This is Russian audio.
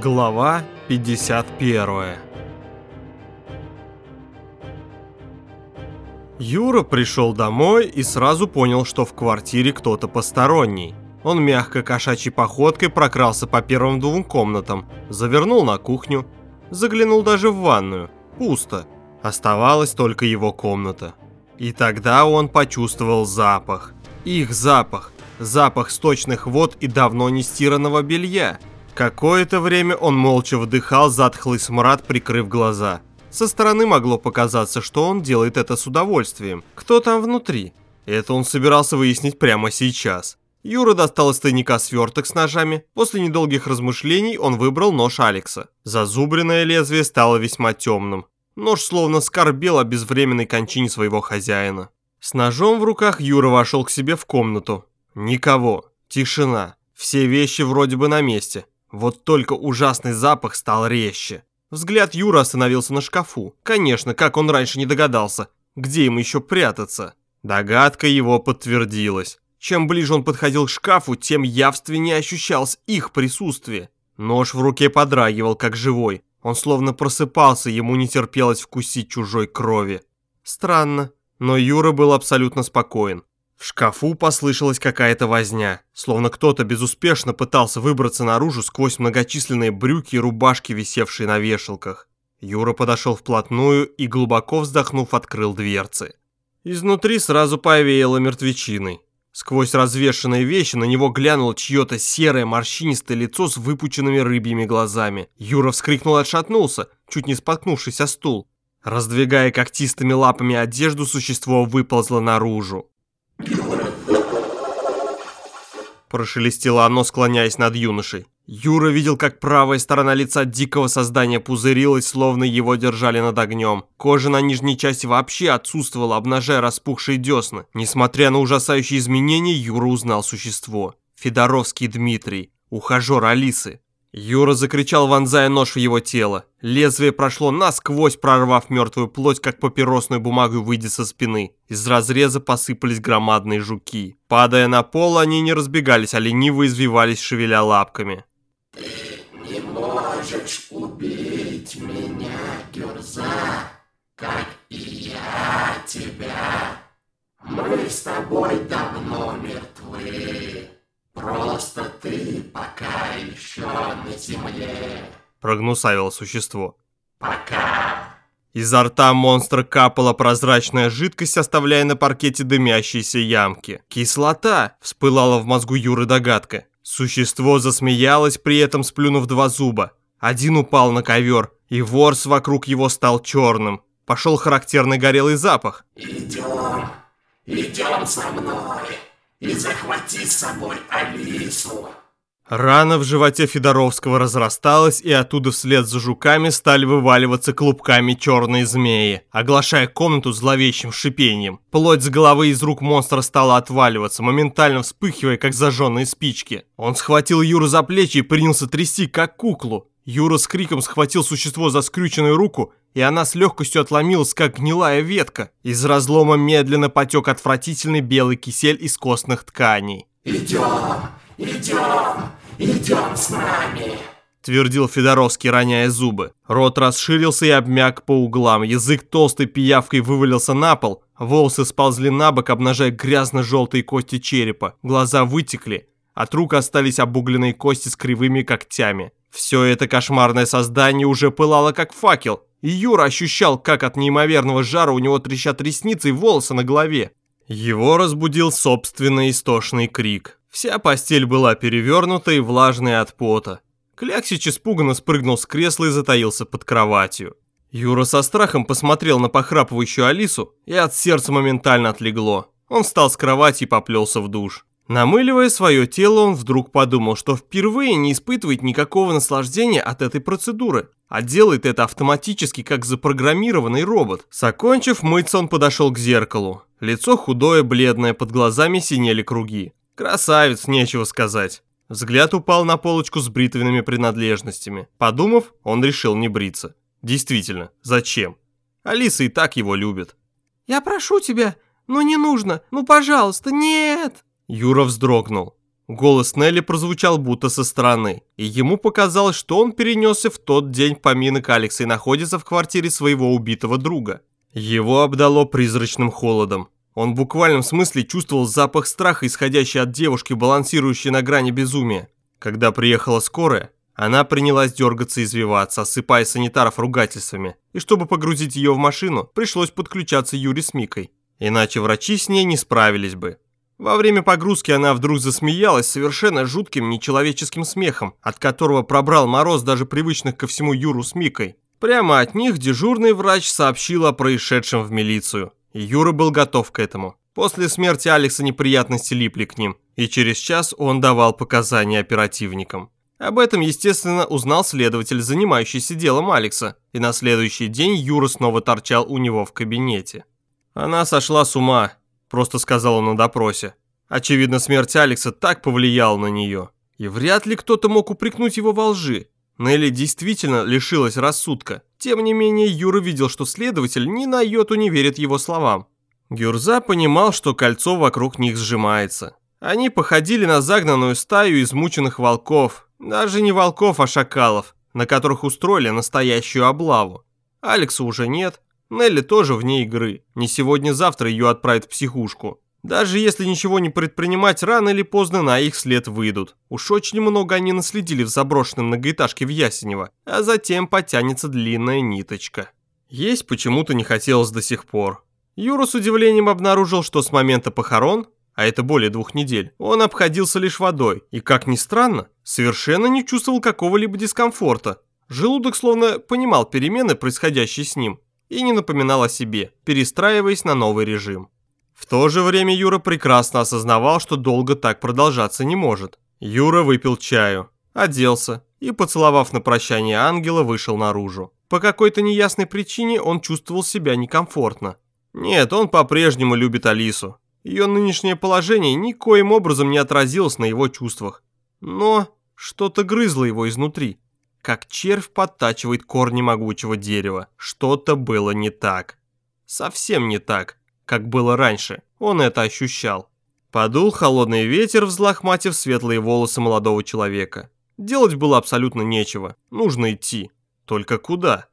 Глава 51 Юра пришел домой и сразу понял, что в квартире кто-то посторонний. Он мягко кошачьей походкой прокрался по первым двум комнатам, завернул на кухню, заглянул даже в ванную. Пусто. Оставалась только его комната. И тогда он почувствовал запах. Их запах. Запах сточных вод и давно не стиранного белья. Какое-то время он молча вдыхал затхлый смрад, прикрыв глаза. Со стороны могло показаться, что он делает это с удовольствием. Кто там внутри? Это он собирался выяснить прямо сейчас. Юра достал из тайника сверток с ножами. После недолгих размышлений он выбрал нож Алекса. Зазубренное лезвие стало весьма темным. Нож словно скорбел о безвременной кончине своего хозяина. С ножом в руках Юра вошел к себе в комнату. Никого. Тишина. Все вещи вроде бы на месте. Вот только ужасный запах стал резче. Взгляд Юра остановился на шкафу. Конечно, как он раньше не догадался. Где им еще прятаться? Догадка его подтвердилась. Чем ближе он подходил к шкафу, тем явственнее ощущалось их присутствие. Нож в руке подрагивал, как живой. Он словно просыпался, ему не терпелось вкусить чужой крови. Странно, но Юра был абсолютно спокоен. В шкафу послышалась какая-то возня, словно кто-то безуспешно пытался выбраться наружу сквозь многочисленные брюки и рубашки, висевшие на вешалках. Юра подошел вплотную и, глубоко вздохнув, открыл дверцы. Изнутри сразу повеяло мертвечиной. Сквозь развешанные вещи на него глянуло чье-то серое морщинистое лицо с выпученными рыбьими глазами. Юра вскрикнул и отшатнулся, чуть не споткнувшись о стул. Раздвигая когтистыми лапами одежду, существо выползло наружу. Прошелестело оно, склоняясь над юношей. Юра видел, как правая сторона лица дикого создания пузырилась, словно его держали над огнем. Кожа на нижней части вообще отсутствовала, обнажая распухшие десны. Несмотря на ужасающие изменения, Юра узнал существо. Федоровский Дмитрий, ухажер Алисы. Юра закричал, вонзая нож в его тело. Лезвие прошло насквозь, прорвав мертвую плоть, как папиросную бумагу выйдя со спины. Из разреза посыпались громадные жуки. Падая на пол, они не разбегались, а лениво извивались, шевеля лапками. «Ты не можешь убить меня, Гюрза, как и я тебя. Мы с тобой давно мертвы». Просто ты пока еще на земле. Прогнусавило существо. Пока. Изо рта монстра капала прозрачная жидкость, оставляя на паркете дымящиеся ямки. «Кислота!» – вспылала в мозгу Юры догадка. Существо засмеялось, при этом сплюнув два зуба. Один упал на ковер, и ворс вокруг его стал черным. Пошел характерный горелый запах. «Идем, идем со мной!» И захвати с собой Алису. Рана в животе Федоровского разрасталась, и оттуда вслед за жуками стали вываливаться клубками черные змеи, оглашая комнату зловещим шипением. Плоть с головы из рук монстра стала отваливаться, моментально вспыхивая, как зажженные спички. Он схватил Юру за плечи и принялся трясти, как куклу. Юра с криком схватил существо за скрюченную руку, и она с легкостью отломилась, как гнилая ветка. Из разлома медленно потек отвратительный белый кисель из костных тканей. «Идем, идем, идем с нами!» Твердил Федоровский, роняя зубы. Рот расширился и обмяк по углам, язык толстой пиявкой вывалился на пол, волосы сползли на бок, обнажая грязно-желтые кости черепа, глаза вытекли, от рук остались обугленные кости с кривыми когтями. Все это кошмарное создание уже пылало как факел, и Юра ощущал, как от неимоверного жара у него трещат ресницы и волосы на голове. Его разбудил собственный истошный крик. Вся постель была перевернута и влажная от пота. Кляксич испуганно спрыгнул с кресла и затаился под кроватью. Юра со страхом посмотрел на похрапывающую Алису, и от сердца моментально отлегло. Он встал с кровати и поплелся в душ. Намыливая свое тело, он вдруг подумал, что впервые не испытывает никакого наслаждения от этой процедуры, а делает это автоматически, как запрограммированный робот. Закончив мыться, он подошел к зеркалу. Лицо худое, бледное, под глазами синели круги. Красавец, нечего сказать. Взгляд упал на полочку с бритвенными принадлежностями. Подумав, он решил не бриться. Действительно, зачем? Алиса и так его любит. «Я прошу тебя, но не нужно, ну пожалуйста, нет!» Юра вздрогнул. Голос Нелли прозвучал будто со стороны, и ему показалось, что он перенесся в тот день поминок Алекса и находится в квартире своего убитого друга. Его обдало призрачным холодом. Он в буквальном смысле чувствовал запах страха, исходящий от девушки, балансирующей на грани безумия. Когда приехала скорая, она принялась дергаться и извиваться, осыпая санитаров ругательствами. И чтобы погрузить ее в машину, пришлось подключаться Юре с Микой. Иначе врачи с ней не справились бы. Во время погрузки она вдруг засмеялась совершенно жутким нечеловеческим смехом, от которого пробрал мороз даже привычных ко всему Юру с Микой. Прямо от них дежурный врач сообщил о происшедшем в милицию. Юра был готов к этому. После смерти Алекса неприятности липли к ним, и через час он давал показания оперативникам. Об этом, естественно, узнал следователь, занимающийся делом Алекса, и на следующий день Юра снова торчал у него в кабинете. Она сошла с ума, просто сказал он на допросе. Очевидно, смерть Алекса так повлияла на нее. И вряд ли кто-то мог упрекнуть его во лжи. Нелли действительно лишилась рассудка. Тем не менее, Юра видел, что следователь ни на йоту не верит его словам. Гюрза понимал, что кольцо вокруг них сжимается. Они походили на загнанную стаю измученных волков. Даже не волков, а шакалов, на которых устроили настоящую облаву. Алекса уже нет, Нелли тоже вне игры. Не сегодня-завтра ее отправят в психушку. Даже если ничего не предпринимать, рано или поздно на их след выйдут. Уж очень много они наследили в заброшенной многоэтажке в Ясенево, а затем потянется длинная ниточка. Есть почему-то не хотелось до сих пор. Юра с удивлением обнаружил, что с момента похорон, а это более двух недель, он обходился лишь водой и, как ни странно, совершенно не чувствовал какого-либо дискомфорта. Желудок словно понимал перемены, происходящие с ним, и не напоминал о себе, перестраиваясь на новый режим. В то же время Юра прекрасно осознавал, что долго так продолжаться не может. Юра выпил чаю, оделся и, поцеловав на прощание ангела, вышел наружу. По какой-то неясной причине он чувствовал себя некомфортно. Нет, он по-прежнему любит Алису. Ее нынешнее положение никоим образом не отразилось на его чувствах. Но что-то грызло его изнутри как червь подтачивает корни могучего дерева. Что-то было не так. Совсем не так, как было раньше. Он это ощущал. Подул холодный ветер, взлохматив светлые волосы молодого человека. Делать было абсолютно нечего. Нужно идти. Только куда?